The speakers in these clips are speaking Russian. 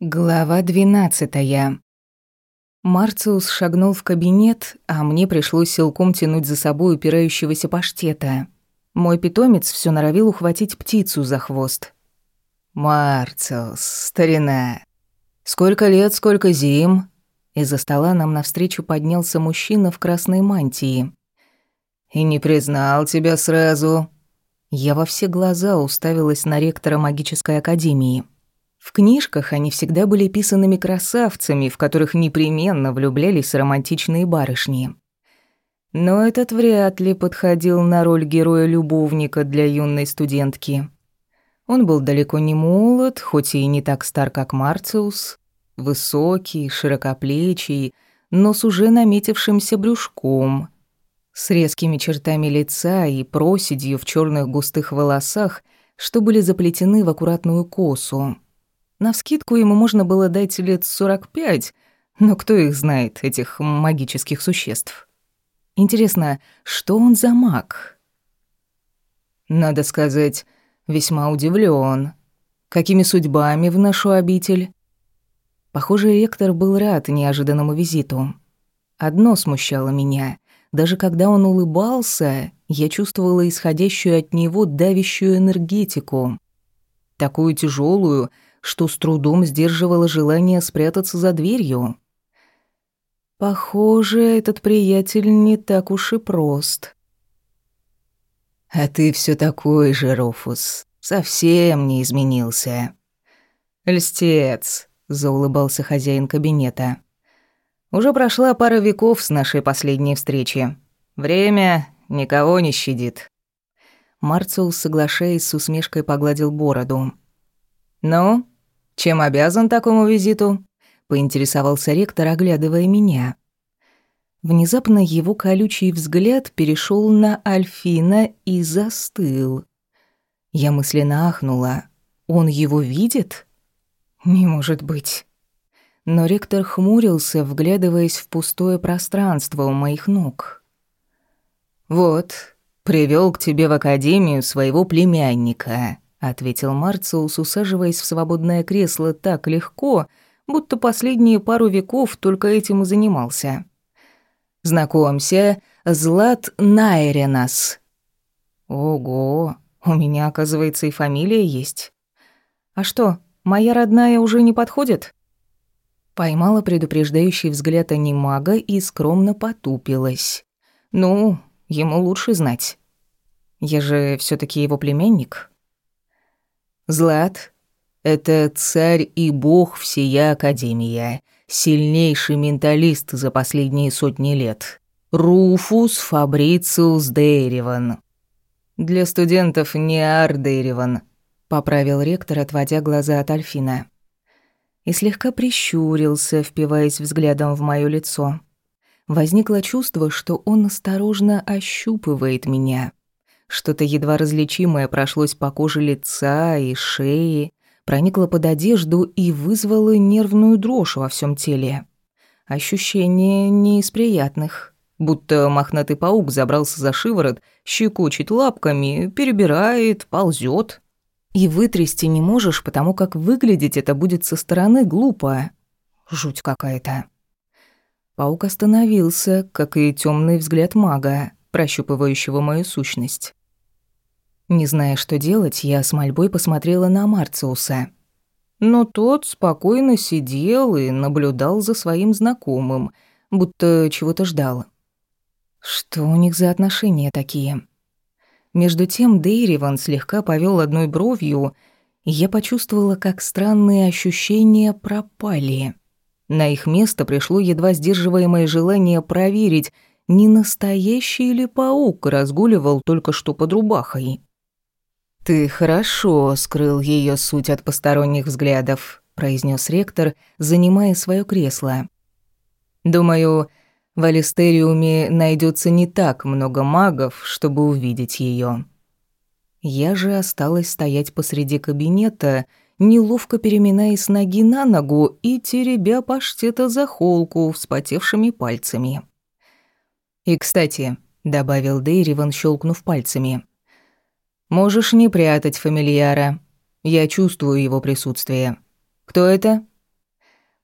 Глава двенадцатая. Марциус шагнул в кабинет, а мне пришлось силком тянуть за собой упирающегося паштета. Мой питомец все норовил ухватить птицу за хвост. «Марциус, старина, сколько лет, сколько зим?» Из-за стола нам навстречу поднялся мужчина в красной мантии. «И не признал тебя сразу». Я во все глаза уставилась на ректора магической академии. В книжках они всегда были писанными красавцами, в которых непременно влюблялись романтичные барышни. Но этот вряд ли подходил на роль героя-любовника для юной студентки. Он был далеко не молод, хоть и не так стар, как Марциус, высокий, широкоплечий, но с уже наметившимся брюшком, с резкими чертами лица и проседью в черных густых волосах, что были заплетены в аккуратную косу. Навскидку ему можно было дать лет сорок пять, но кто их знает, этих магических существ? Интересно, что он за маг? Надо сказать, весьма удивлен. Какими судьбами в нашу обитель? Похоже, ректор был рад неожиданному визиту. Одно смущало меня. Даже когда он улыбался, я чувствовала исходящую от него давящую энергетику. Такую тяжелую, что с трудом сдерживало желание спрятаться за дверью. Похоже, этот приятель не так уж и прост. А ты все такой же, Руфус, совсем не изменился. Льстец, заулыбался хозяин кабинета. Уже прошла пара веков с нашей последней встречи. Время никого не щадит. Марциус, соглашаясь с усмешкой, погладил бороду. «Ну, чем обязан такому визиту?» — поинтересовался ректор, оглядывая меня. Внезапно его колючий взгляд перешел на Альфина и застыл. Я мысленно ахнула. «Он его видит?» «Не может быть». Но ректор хмурился, вглядываясь в пустое пространство у моих ног. «Вот, привел к тебе в академию своего племянника», ответил Марциус, усаживаясь в свободное кресло так легко, будто последние пару веков только этим и занимался. Знакомься, Злат Найренас. Ого, у меня, оказывается, и фамилия есть. А что, моя родная уже не подходит? Поймала предупреждающий взгляд анимага и скромно потупилась. Ну, ему лучше знать. Я же все таки его племянник. Злат — это царь и бог всея Академия, сильнейший менталист за последние сотни лет. Руфус Фабрициус Дейреван. Для студентов не Ар Дейреван, поправил ректор, отводя глаза от Альфина. И слегка прищурился, впиваясь взглядом в моё лицо. Возникло чувство, что он осторожно ощупывает меня. Что-то едва различимое прошлось по коже лица и шеи, проникло под одежду и вызвало нервную дрожь во всем теле. Ощущение не из приятных. Будто мохнатый паук забрался за шиворот, щекочет лапками, перебирает, ползет. И вытрясти не можешь, потому как выглядеть это будет со стороны глупо. Жуть какая-то. Паук остановился, как и темный взгляд мага, прощупывающего мою сущность. Не зная, что делать, я с мольбой посмотрела на Марциуса. Но тот спокойно сидел и наблюдал за своим знакомым, будто чего-то ждал. Что у них за отношения такие? Между тем Дейриван слегка повел одной бровью, и я почувствовала, как странные ощущения пропали. На их место пришло едва сдерживаемое желание проверить, не настоящий ли паук разгуливал только что под рубахой. «Ты хорошо скрыл ее суть от посторонних взглядов», произнес ректор, занимая свое кресло. «Думаю, в Алистериуме найдется не так много магов, чтобы увидеть ее. Я же осталась стоять посреди кабинета, неловко переминаясь с ноги на ногу и теребя паштета за холку вспотевшими пальцами. «И, кстати», — добавил Дейриван, щелкнув пальцами, Можешь не прятать фамильяра. Я чувствую его присутствие. Кто это?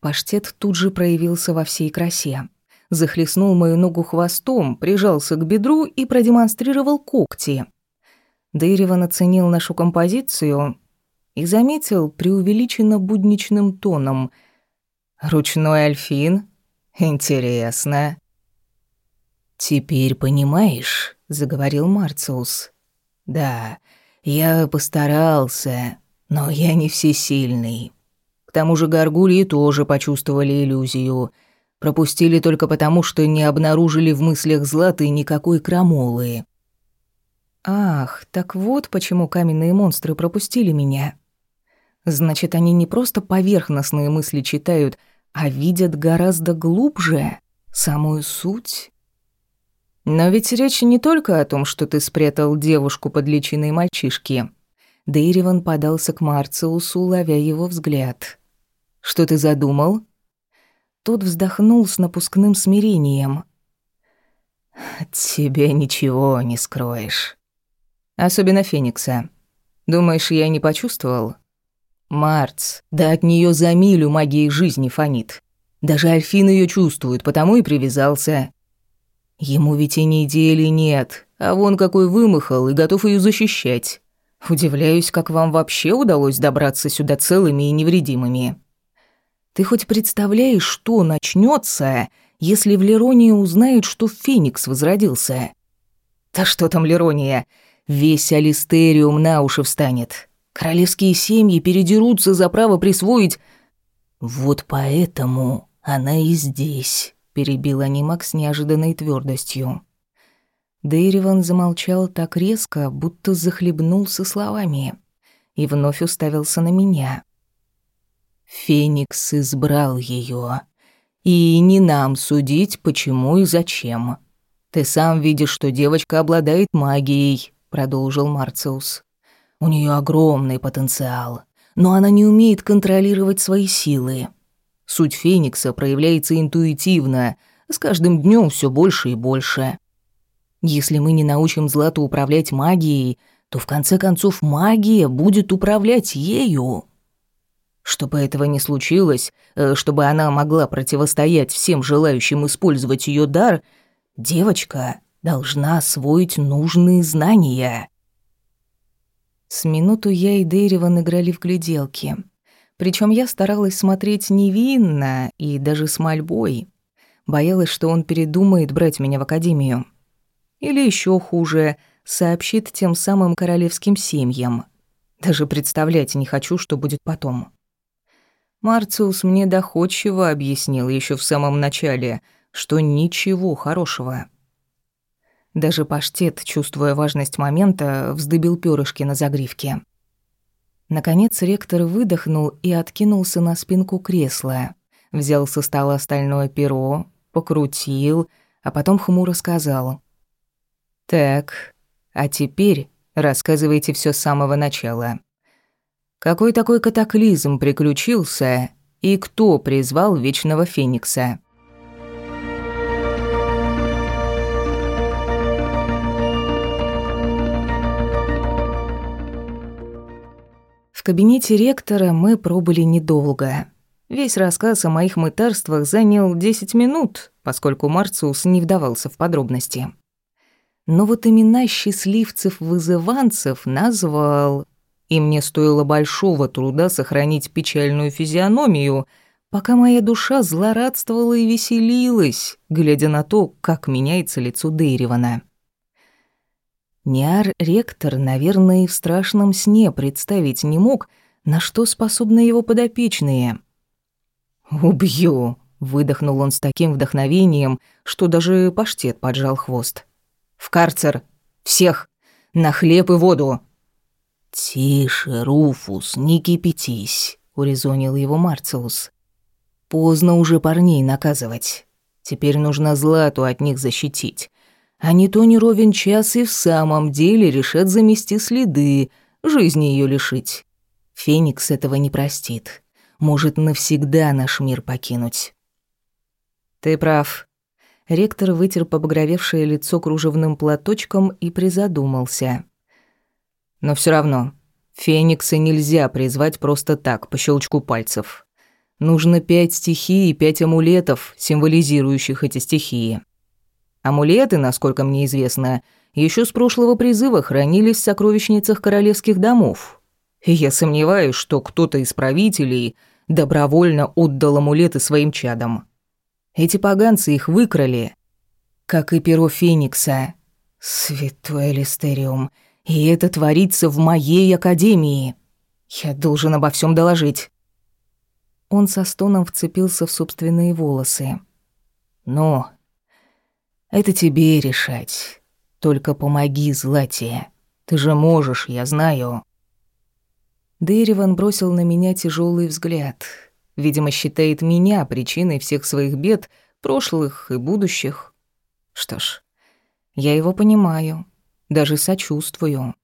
Паштет тут же проявился во всей красе. Захлестнул мою ногу хвостом, прижался к бедру и продемонстрировал когти. Дейриван оценил нашу композицию и заметил преувеличенно будничным тоном. «Ручной альфин? Интересно». «Теперь понимаешь», — заговорил Марциус. «Да, я постарался, но я не всесильный. К тому же горгульи тоже почувствовали иллюзию. Пропустили только потому, что не обнаружили в мыслях Златы никакой крамолы». «Ах, так вот почему каменные монстры пропустили меня. Значит, они не просто поверхностные мысли читают, а видят гораздо глубже самую суть». Но ведь речь не только о том, что ты спрятал девушку под личиной мальчишки. Дейриван подался к Марциусу, ловя его взгляд. «Что ты задумал?» Тот вздохнул с напускным смирением. «Тебе ничего не скроешь. Особенно Феникса. Думаешь, я не почувствовал?» «Марц, да от нее за милю магии жизни фонит. Даже Альфин ее чувствует, потому и привязался. Ему ведь и недели нет, а вон какой вымахал и готов ее защищать. Удивляюсь, как вам вообще удалось добраться сюда целыми и невредимыми. Ты хоть представляешь, что начнется, если в Леронии узнают, что Феникс возродился? Да что там Лерония? Весь Алистериум на уши встанет. Королевские семьи передерутся за право присвоить... Вот поэтому она и здесь перебил анимак с неожиданной твердостью. Дейриван замолчал так резко, будто захлебнулся словами, и вновь уставился на меня. Феникс избрал ее, и не нам судить, почему и зачем. Ты сам видишь, что девочка обладает магией, продолжил Марциус. У нее огромный потенциал, но она не умеет контролировать свои силы. Суть Феникса проявляется интуитивно, с каждым днем все больше и больше. Если мы не научим Злату управлять магией, то в конце концов магия будет управлять ею. Чтобы этого не случилось, э, чтобы она могла противостоять всем желающим использовать ее дар, девочка должна освоить нужные знания. С минуту я и Дейриван играли в гляделки — причем я старалась смотреть невинно и даже с мольбой. Боялась, что он передумает брать меня в академию. Или еще хуже, сообщит тем самым королевским семьям. Даже представлять не хочу, что будет потом. Марциус мне доходчиво объяснил еще в самом начале, что ничего хорошего. Даже паштет, чувствуя важность момента, вздыбил перышки на загривке. Наконец ректор выдохнул и откинулся на спинку кресла. Взял со стола стальное перо, покрутил, а потом хмуро сказал. «Так, а теперь рассказывайте все с самого начала. Какой такой катаклизм приключился и кто призвал Вечного Феникса?» Кабинете ректора мы пробыли недолго. Весь рассказ о моих мытарствах занял 10 минут, поскольку Марциус не вдавался в подробности. Но вот имена счастливцев-вызыванцев назвал, и мне стоило большого труда сохранить печальную физиономию, пока моя душа злорадствовала и веселилась, глядя на то, как меняется лицо Дейривана. Ниар-ректор, наверное, и в страшном сне представить не мог, на что способны его подопечные. «Убью!» — выдохнул он с таким вдохновением, что даже паштет поджал хвост. «В карцер! Всех! На хлеб и воду!» «Тише, Руфус, не кипятись», — урезонил его Марциус. «Поздно уже парней наказывать. Теперь нужно Злату от них защитить. А не то не ровен час и в самом деле решат замести следы, жизни ее лишить. Феникс этого не простит. Может навсегда наш мир покинуть. Ты прав. Ректор вытер побагровевшее лицо кружевным платочком и призадумался. Но все равно, Феникса нельзя призвать просто так, по щелчку пальцев. Нужно пять стихий и пять амулетов, символизирующих эти стихии. Амулеты, насколько мне известно, еще с прошлого призыва хранились в сокровищницах королевских домов. И я сомневаюсь, что кто-то из правителей добровольно отдал амулеты своим чадам. Эти поганцы их выкрали, как и перо Феникса. Святой Элистериум, и это творится в моей академии. Я должен обо всем доложить. Он со стоном вцепился в собственные волосы. «Ну, это тебе решать. Только помоги, Злате. Ты же можешь, я знаю». Дейриван бросил на меня тяжелый взгляд. Видимо, считает меня причиной всех своих бед, прошлых и будущих. Что ж, я его понимаю, даже сочувствую.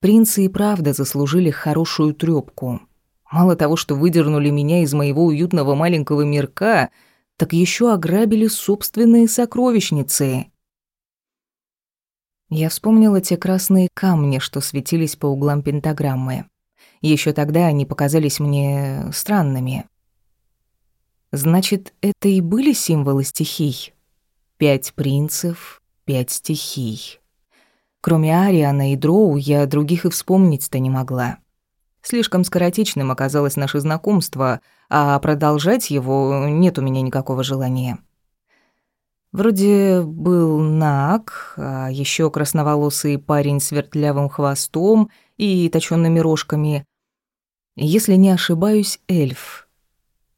Принцы и правда заслужили хорошую трёпку. Мало того, что выдернули меня из моего уютного маленького мирка, так еще ограбили собственные сокровищницы. Я вспомнила те красные камни, что светились по углам пентаграммы. Еще тогда они показались мне странными. Значит, это и были символы стихий? Пять принцев, пять стихий. Кроме Ариана и Дроу, я других и вспомнить-то не могла. Слишком скоротечным оказалось наше знакомство, а продолжать его нет у меня никакого желания. Вроде был Нак, а еще красноволосый парень с вертлявым хвостом и точёными рожками. Если не ошибаюсь, эльф.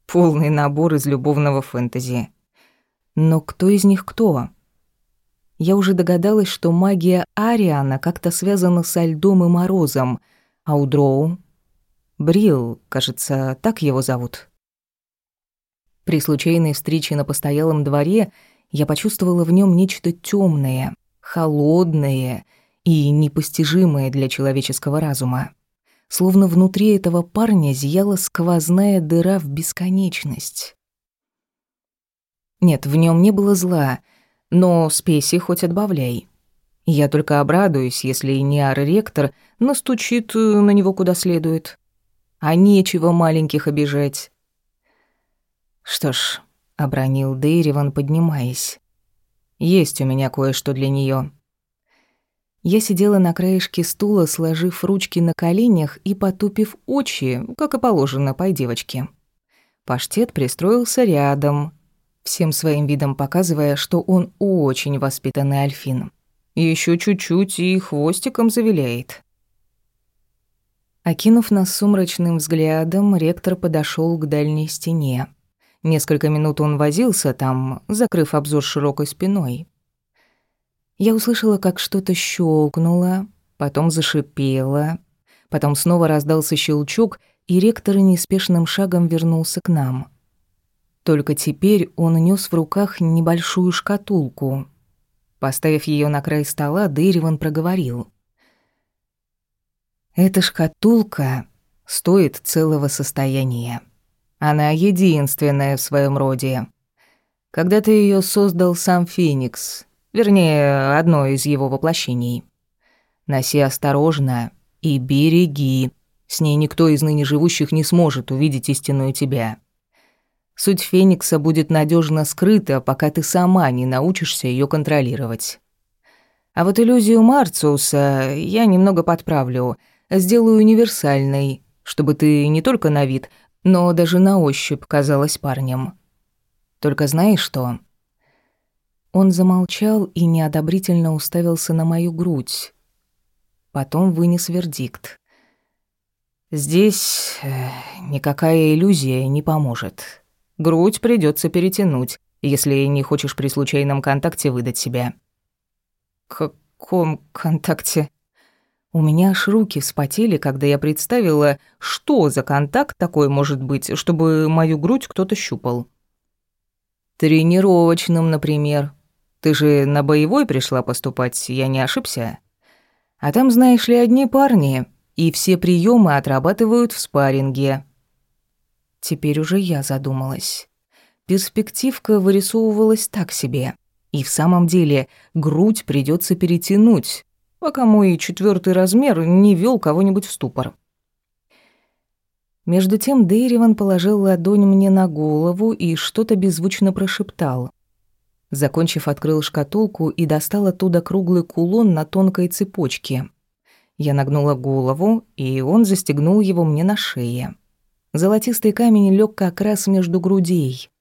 Полный набор из любовного фэнтези. Но кто из них кто? Я уже догадалась, что магия Ариана как-то связана со льдом и морозом, а у Дроу Брил, кажется, так его зовут. При случайной встрече на постоялом дворе я почувствовала в нем нечто темное, холодное и непостижимое для человеческого разума. Словно внутри этого парня зияла сквозная дыра в бесконечность. Нет, в нем не было зла, но спеси хоть отбавляй. Я только обрадуюсь, если Ниар-ректор настучит на него куда следует а нечего маленьких обижать. Что ж, обронил Дейриван, поднимаясь. Есть у меня кое-что для нее. Я сидела на краешке стула, сложив ручки на коленях и потупив очи, как и положено пой девочке. Паштет пристроился рядом, всем своим видом показывая, что он очень воспитанный альфин. Еще чуть-чуть и хвостиком завиляет. Окинув нас сумрачным взглядом, ректор подошел к дальней стене. Несколько минут он возился там, закрыв обзор широкой спиной. Я услышала, как что-то щелкнуло, потом зашипело, потом снова раздался щелчок, и ректор неспешным шагом вернулся к нам. Только теперь он нес в руках небольшую шкатулку. Поставив ее на край стола, Дейриван проговорил. Эта шкатулка стоит целого состояния. Она единственная в своем роде. Когда-то ее создал сам Феникс, вернее, одно из его воплощений. Носи осторожно и береги. С ней никто из ныне живущих не сможет увидеть истинную тебя. Суть Феникса будет надежно скрыта, пока ты сама не научишься ее контролировать. А вот иллюзию Марциуса я немного подправлю — сделаю универсальной, чтобы ты не только на вид, но даже на ощупь казалась парнем. Только знаешь что?» Он замолчал и неодобрительно уставился на мою грудь. Потом вынес вердикт. «Здесь э, никакая иллюзия не поможет. Грудь придется перетянуть, если не хочешь при случайном контакте выдать себя». «Каком контакте?» У меня аж руки вспотели, когда я представила, что за контакт такой может быть, чтобы мою грудь кто-то щупал. Тренировочным, например. Ты же на боевой пришла поступать, я не ошибся. А там, знаешь ли, одни парни, и все приемы отрабатывают в спарринге. Теперь уже я задумалась. Перспективка вырисовывалась так себе. И в самом деле грудь придется перетянуть, пока мой четвертый размер не вел кого-нибудь в ступор. Между тем Дейриван положил ладонь мне на голову и что-то беззвучно прошептал. Закончив, открыл шкатулку и достал оттуда круглый кулон на тонкой цепочке. Я нагнула голову, и он застегнул его мне на шее. Золотистый камень лег как раз между грудей.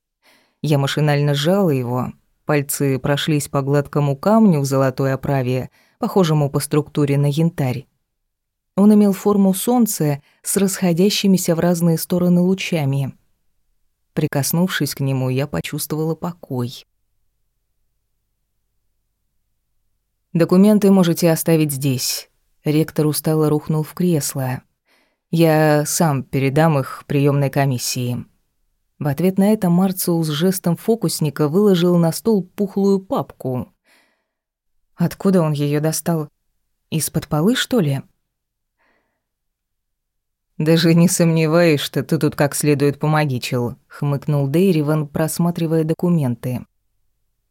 Я машинально сжала его. Пальцы прошлись по гладкому камню в золотой оправе, похожему по структуре на янтарь. Он имел форму солнца с расходящимися в разные стороны лучами. Прикоснувшись к нему, я почувствовала покой. «Документы можете оставить здесь». Ректор устало рухнул в кресло. «Я сам передам их приемной комиссии». В ответ на это Марциус жестом фокусника выложил на стол пухлую папку. Откуда он ее достал? Из-под полы, что ли? «Даже не сомневаюсь, что ты тут как следует помогичил», — хмыкнул Дейриван, просматривая документы.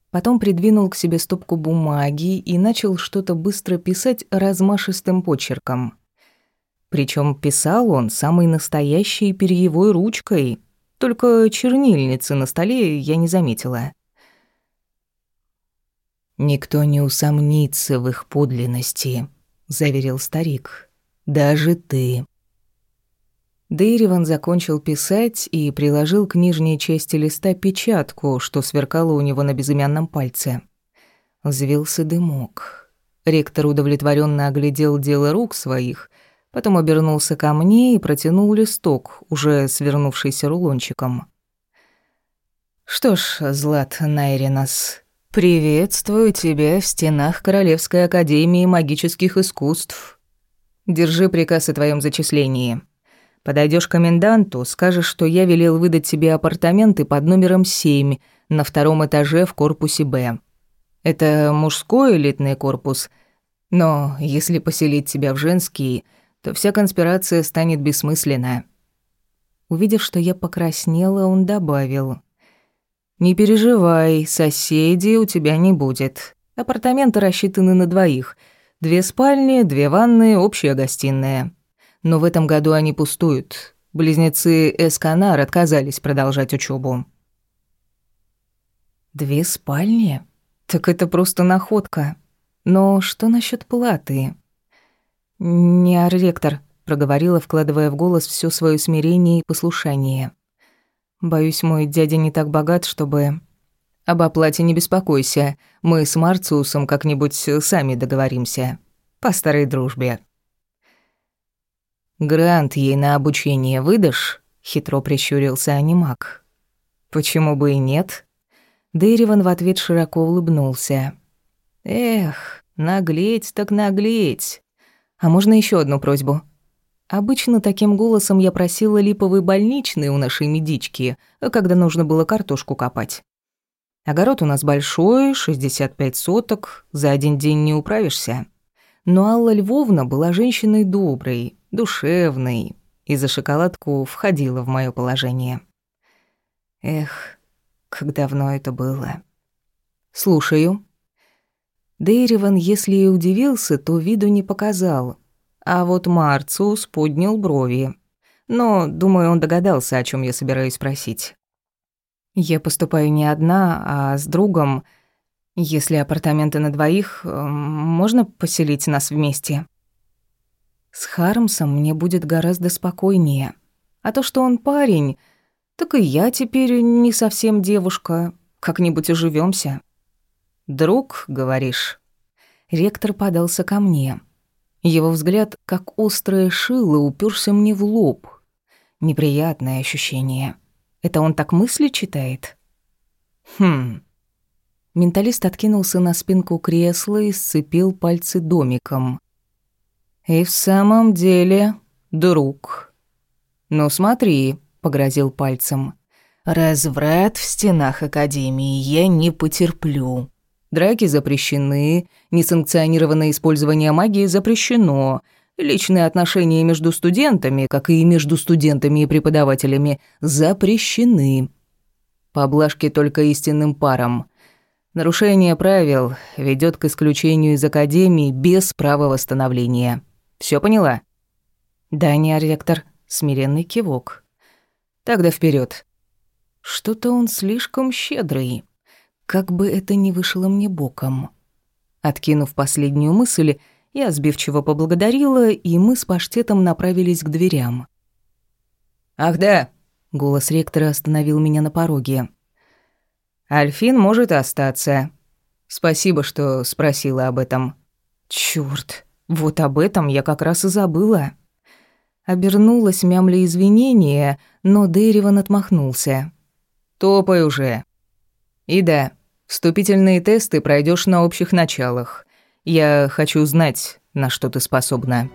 Потом придвинул к себе стопку бумаги и начал что-то быстро писать размашистым почерком. Причем писал он самой настоящей перьевой ручкой, только чернильницы на столе я не заметила. «Никто не усомнится в их подлинности», — заверил старик. «Даже ты». Дейриван закончил писать и приложил к нижней части листа печатку, что сверкало у него на безымянном пальце. Взвился дымок. Ректор удовлетворенно оглядел дело рук своих, потом обернулся ко мне и протянул листок, уже свернувшийся рулончиком. «Что ж, Злат Найринас, приветствую тебя в стенах Королевской Академии Магических Искусств. Держи приказ о твоем зачислении». Подойдешь к коменданту, скажешь, что я велел выдать тебе апартаменты под номером 7 на втором этаже в корпусе «Б». Это мужской элитный корпус, но если поселить тебя в женский, то вся конспирация станет бессмысленна». Увидев, что я покраснела, он добавил. «Не переживай, соседей у тебя не будет. Апартаменты рассчитаны на двоих. Две спальни, две ванны, общая гостиная но в этом году они пустуют. Близнецы Эсканар отказались продолжать учебу. Две спальни? Так это просто находка. Но что насчет платы? Не ректор, проговорила, вкладывая в голос все свое смирение и послушание. Боюсь, мой дядя не так богат, чтобы об оплате не беспокойся. Мы с Марциусом как-нибудь сами договоримся. По старой дружбе. «Грант ей на обучение выдашь?» — хитро прищурился анимак. «Почему бы и нет?» Дейриван в ответ широко улыбнулся. «Эх, наглеть так наглеть. А можно еще одну просьбу?» Обычно таким голосом я просила липовый больничный у нашей медички, когда нужно было картошку копать. Огород у нас большой, 65 соток, за один день не управишься. Но Алла Львовна была женщиной доброй, душевной, и за шоколадку входила в моё положение. Эх, как давно это было. Слушаю. Дейриван, если и удивился, то виду не показал. А вот Марциус поднял брови. Но, думаю, он догадался, о чём я собираюсь спросить. Я поступаю не одна, а с другом. Если апартаменты на двоих, эм, можно поселить нас вместе? С Хармсом мне будет гораздо спокойнее. А то, что он парень, так и я теперь не совсем девушка. Как-нибудь уживёмся. Друг, говоришь? Ректор подался ко мне. Его взгляд, как острое шило, уперся мне в лоб. Неприятное ощущение. Это он так мысли читает? Хм. Менталист откинулся на спинку кресла и сцепил пальцы домиком. «И в самом деле, друг». «Ну смотри», — погрозил пальцем. «Разврат в стенах Академии я не потерплю. Драки запрещены, несанкционированное использование магии запрещено, личные отношения между студентами, как и между студентами и преподавателями, запрещены. Поблажки только истинным парам». Нарушение правил ведет к исключению из академии без права восстановления. Все поняла? Да, не ректор, смиренный кивок. Тогда вперед. Что-то он слишком щедрый. Как бы это ни вышло мне боком. Откинув последнюю мысль, я сбивчиво поблагодарила, и мы с паштетом направились к дверям. «Ах да!» — голос ректора остановил меня на пороге. «Альфин может остаться. Спасибо, что спросила об этом». «Чёрт, вот об этом я как раз и забыла». Обернулась мямля извинения, но Дэриван отмахнулся. «Топай уже. И да, вступительные тесты пройдешь на общих началах. Я хочу знать, на что ты способна».